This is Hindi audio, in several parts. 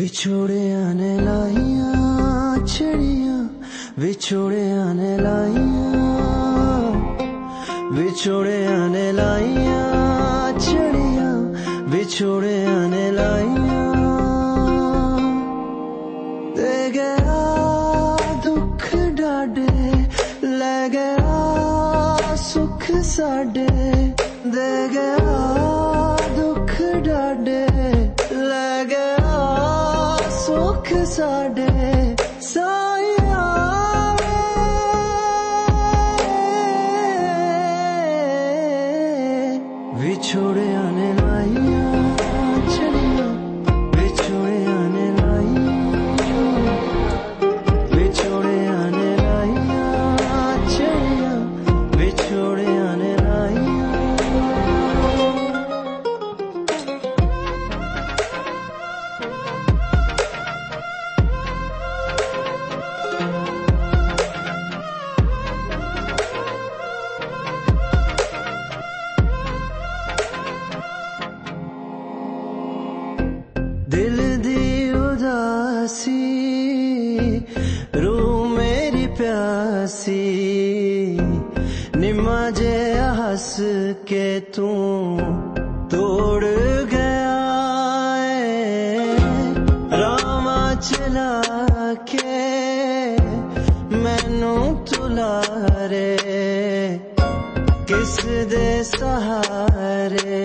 विछोड़े लाइया, चिड़िया विछोड़े आने लाइया विछोड़े लाइया, चिड़िया बिछोड़े आने लाइया। दे गया दुख डाडे, ले गया सुख साडे, दे गया ਸੁਖ ਸਾਡੇ दिल दी उदासी रू मेरी प्यासी निमा जे हंस के तू तोड़ गया रामा चला के मैनू तुला रे किस दे सहारे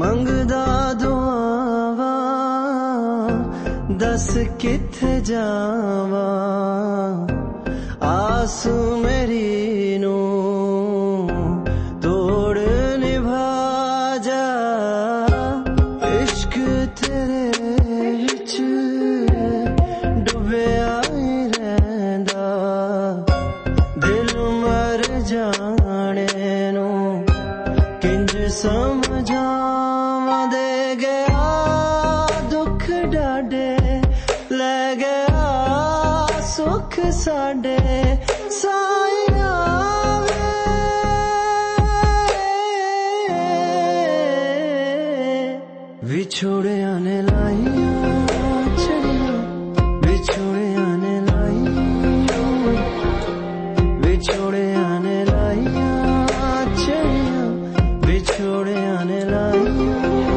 ਮੰਗਦਾ ਦੁਆਵਾ ਦੱਸ ਕਿੱਥੇ ਜਾਵਾਂ? ਆਸ ਮੇਰੀ ਸਾਡੇ ਸਾਇਆ ਵੇ ਵਿਛੋੜਿਆਂ ਨੇ ਲਾਈਆਂ ਛੜੀਆਂ ਵਿਛੋੜਿਆਂ ਨੇ ਲਾਈਆਂ ਵਿਛੋੜਿਆਂ ਨੇ ਲਾਈਆਂ ਛੜੀਆਂ ਵਿਛੋੜਿਆਂ ਨੇ ਲਾਈਆਂ